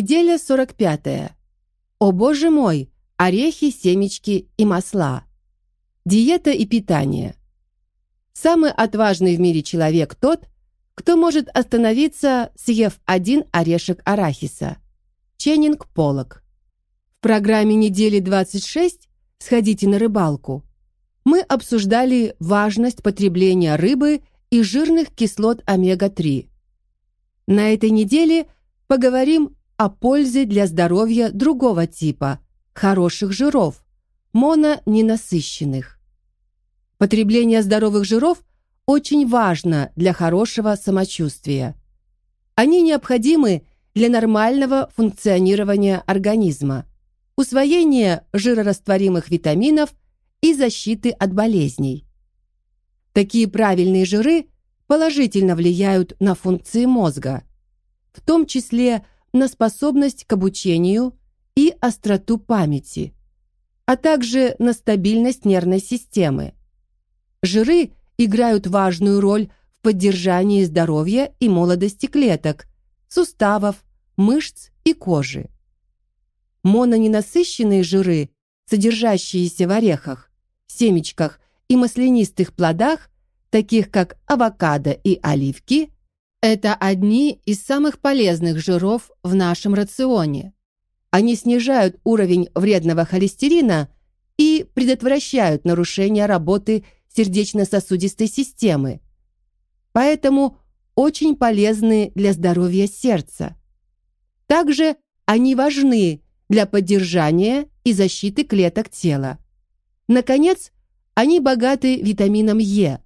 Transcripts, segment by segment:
Неделя 45. О боже мой, орехи, семечки и масла. Диета и питание. Самый отважный в мире человек тот, кто может остановиться, съев один орешек арахиса. Ченнинг Полок. В программе недели 26 «Сходите на рыбалку» мы обсуждали важность потребления рыбы и жирных кислот омега-3. На этой неделе поговорим о пользе для здоровья другого типа – хороших жиров, мононенасыщенных. Потребление здоровых жиров очень важно для хорошего самочувствия. Они необходимы для нормального функционирования организма, усвоения жирорастворимых витаминов и защиты от болезней. Такие правильные жиры положительно влияют на функции мозга, в том числе на способность к обучению и остроту памяти, а также на стабильность нервной системы. Жиры играют важную роль в поддержании здоровья и молодости клеток, суставов, мышц и кожи. Мононенасыщенные жиры, содержащиеся в орехах, семечках и маслянистых плодах, таких как авокадо и оливки, это одни из самых полезных жиров в нашем рационе. Они снижают уровень вредного холестерина и предотвращают нарушение работы сердечно-сосудистой системы. Поэтому очень полезны для здоровья сердца. Также они важны для поддержания и защиты клеток тела. Наконец, они богаты витамином Е,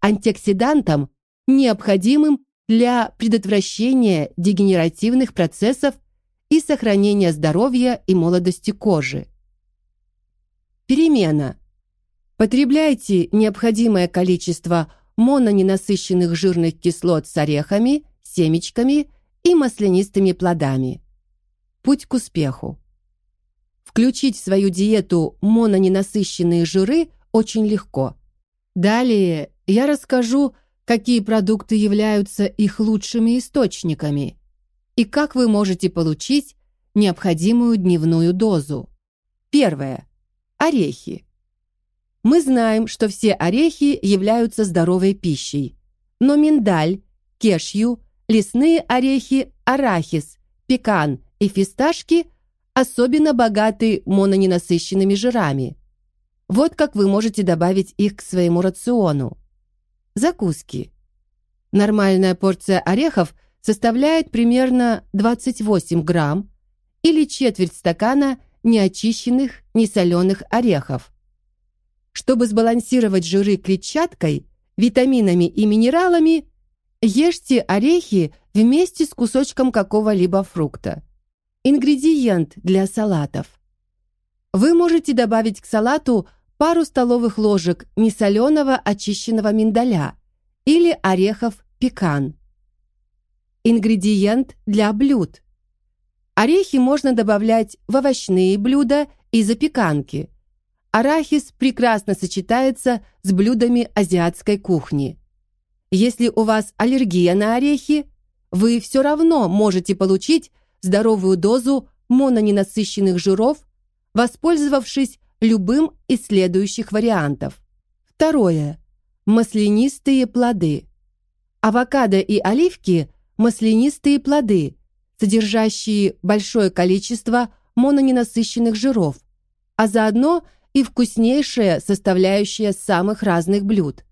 антиоксидантом, необходимым для предотвращения дегенеративных процессов и сохранения здоровья и молодости кожи. Перемена. Потребляйте необходимое количество мононенасыщенных жирных кислот с орехами, семечками и маслянистыми плодами. Путь к успеху. Включить в свою диету мононенасыщенные жиры очень легко. Далее я расскажу, какие продукты являются их лучшими источниками и как вы можете получить необходимую дневную дозу. Первое. Орехи. Мы знаем, что все орехи являются здоровой пищей, но миндаль, кешью, лесные орехи, арахис, пекан и фисташки особенно богаты мононенасыщенными жирами. Вот как вы можете добавить их к своему рациону. Закуски. Нормальная порция орехов составляет примерно 28 грамм или четверть стакана неочищенных, несоленых орехов. Чтобы сбалансировать жиры клетчаткой, витаминами и минералами, ешьте орехи вместе с кусочком какого-либо фрукта. Ингредиент для салатов. Вы можете добавить к салату пару столовых ложек несоленого очищенного миндаля или орехов пекан. Ингредиент для блюд. Орехи можно добавлять в овощные блюда и запеканки – Арахис прекрасно сочетается с блюдами азиатской кухни. Если у вас аллергия на орехи, вы все равно можете получить здоровую дозу мононенасыщенных жиров, воспользовавшись любым из следующих вариантов. Второе. Маслянистые плоды. Авокадо и оливки – маслянистые плоды, содержащие большое количество мононенасыщенных жиров, а заодно – и вкуснейшая составляющая самых разных блюд.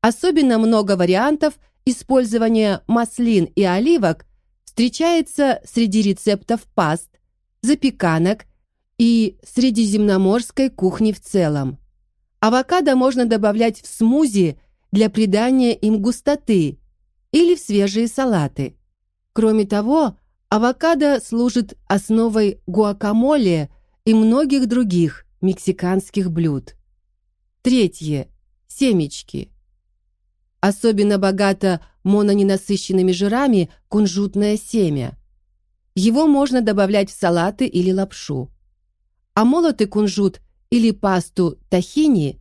Особенно много вариантов использования маслин и оливок встречается среди рецептов паст, запеканок и средиземноморской кухни в целом. Авокадо можно добавлять в смузи для придания им густоты или в свежие салаты. Кроме того, авокадо служит основой гуакамоле и многих других мексиканских блюд. Третье. Семечки. Особенно богато мононенасыщенными жирами кунжутное семя. Его можно добавлять в салаты или лапшу. А молотый кунжут или пасту тахини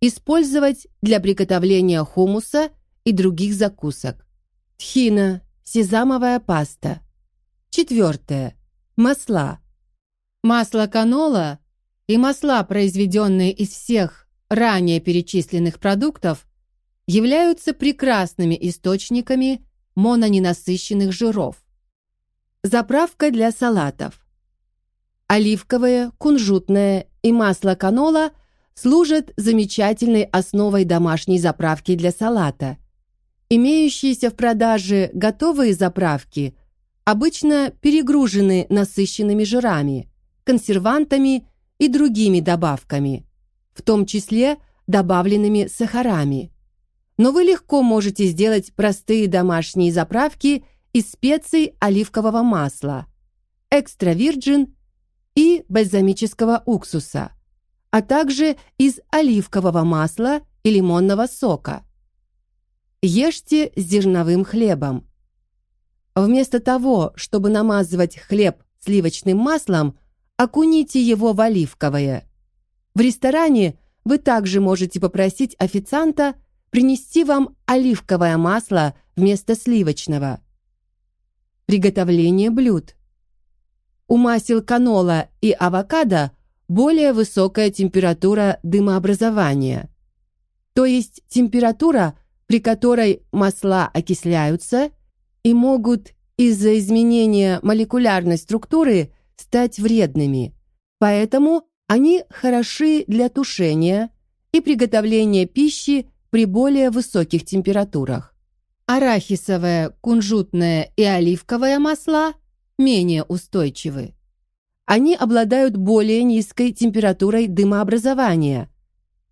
использовать для приготовления хумуса и других закусок. Тхина – сезамовая паста. Четвертое. Масла. Масло канола и масла, произведенные из всех ранее перечисленных продуктов, являются прекрасными источниками мононенасыщенных жиров. Заправка для салатов. Оливковое, кунжутное и масло канола служат замечательной основой домашней заправки для салата. Имеющиеся в продаже готовые заправки обычно перегружены насыщенными жирами, консервантами и другими добавками, в том числе добавленными сахарами. Но вы легко можете сделать простые домашние заправки из специй оливкового масла, экстра вирджин и бальзамического уксуса, а также из оливкового масла и лимонного сока. Ешьте с зерновым хлебом. Вместо того, чтобы намазывать хлеб сливочным маслом, окуните его в оливковое. В ресторане вы также можете попросить официанта принести вам оливковое масло вместо сливочного. Приготовление блюд. У масел канола и авокадо более высокая температура дымообразования, то есть температура, при которой масла окисляются и могут из-за изменения молекулярной структуры стать вредными. Поэтому они хороши для тушения и приготовления пищи при более высоких температурах. Арахисовое, кунжутное и оливковое масла менее устойчивы. Они обладают более низкой температурой дымообразования,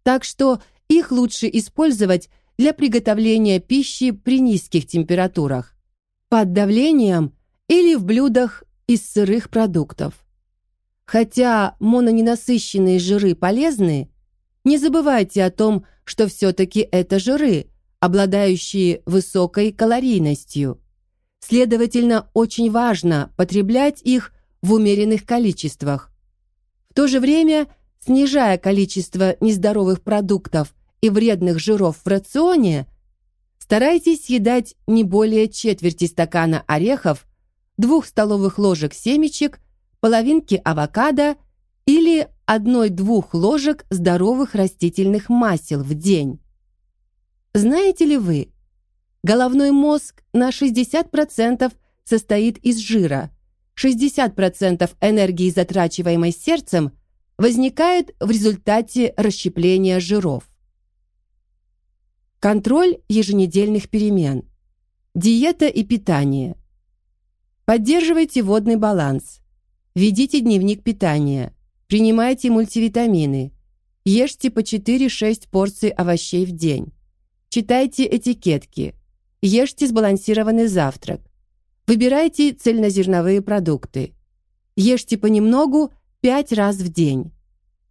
так что их лучше использовать для приготовления пищи при низких температурах, под давлением или в блюдах из сырых продуктов. Хотя мононенасыщенные жиры полезны, не забывайте о том, что все-таки это жиры, обладающие высокой калорийностью. Следовательно, очень важно потреблять их в умеренных количествах. В то же время, снижая количество нездоровых продуктов и вредных жиров в рационе, старайтесь съедать не более четверти стакана орехов, двух столовых ложек семечек, половинки авокадо или одной-двух ложек здоровых растительных масел в день. Знаете ли вы, Головной мозг на 60% состоит из жира. 60% энергии, затрачиваемой сердцем, возникает в результате расщепления жиров. Контроль еженедельных перемен. Диета и питание. Поддерживайте водный баланс. Ведите дневник питания. Принимайте мультивитамины. Ешьте по 4-6 порций овощей в день. Читайте этикетки. Ешьте сбалансированный завтрак. Выбирайте цельнозерновые продукты. Ешьте понемногу 5 раз в день.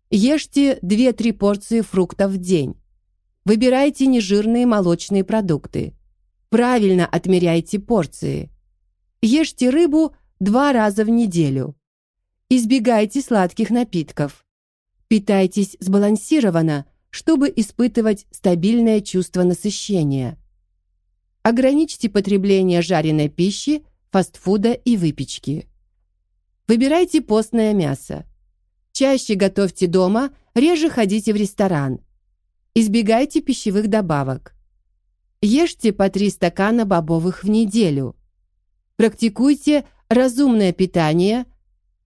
Ешьте 2-3 порции фруктов в день. Выбирайте нежирные молочные продукты. Правильно отмеряйте порции. Ешьте рыбу два раза в неделю. Избегайте сладких напитков. Питайтесь сбалансированно, чтобы испытывать стабильное чувство насыщения. Ограничьте потребление жареной пищи, фастфуда и выпечки. Выбирайте постное мясо. Чаще готовьте дома, реже ходите в ресторан. Избегайте пищевых добавок. Ешьте по 3 стакана бобовых в неделю. Практикуйте разумное питание,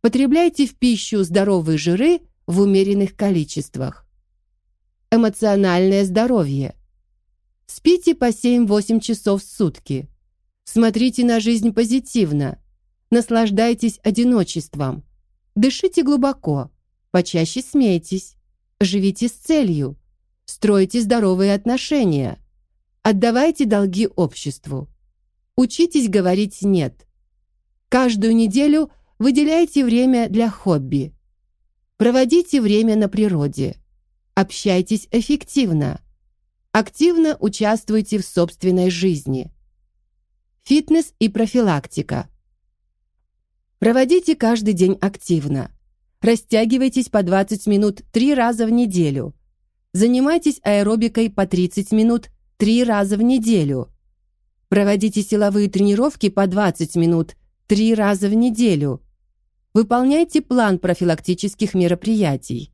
потребляйте в пищу здоровые жиры в умеренных количествах. Эмоциональное здоровье. Спите по 7-8 часов в сутки. Смотрите на жизнь позитивно. Наслаждайтесь одиночеством. Дышите глубоко. Почаще смейтесь. Живите с целью. Стройте здоровые отношения. Отдавайте долги обществу. Учитесь говорить «нет». Каждую неделю выделяйте время для хобби. Проводите время на природе. Общайтесь эффективно. Активно участвуйте в собственной жизни. Фитнес и профилактика. Проводите каждый день активно. Растягивайтесь по 20 минут 3 раза в неделю. Занимайтесь аэробикой по 30 минут 3 раза в неделю. Проводите силовые тренировки по 20 минут три раза в неделю. Выполняйте план профилактических мероприятий.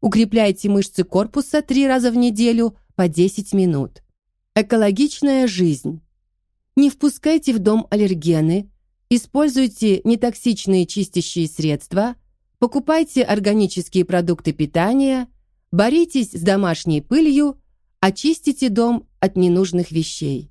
Укрепляйте мышцы корпуса три раза в неделю по 10 минут. Экологичная жизнь. Не впускайте в дом аллергены, используйте нетоксичные чистящие средства, покупайте органические продукты питания, боритесь с домашней пылью, очистите дом от ненужных вещей.